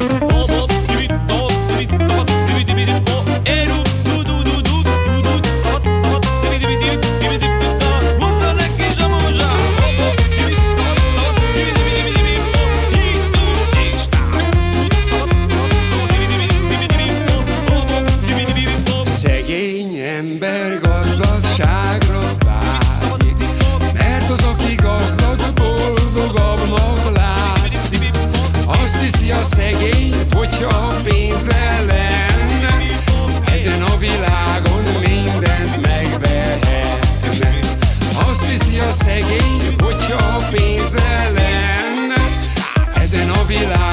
Oh. Hogyha pénze lenne Ezen a világon mindent megvehetne Azt hiszi a szegény, hogyha pénze lenne Ezen a világon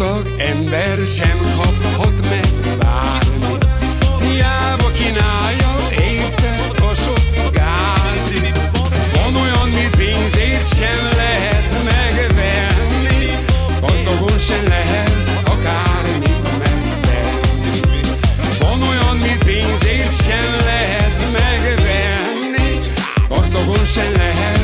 gazdag ember sem kaphat meg bármit. Hiába kínálja érted a sok gázsit. Van olyan, mint pénzét sem lehet megvenni, gazdagon sem lehet akármit megtenni. Van olyan, sem lehet megvenni, gazdagon sem lehet